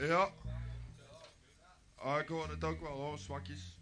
Ja. Ah, ik hoor het ook wel hoor, zwakjes.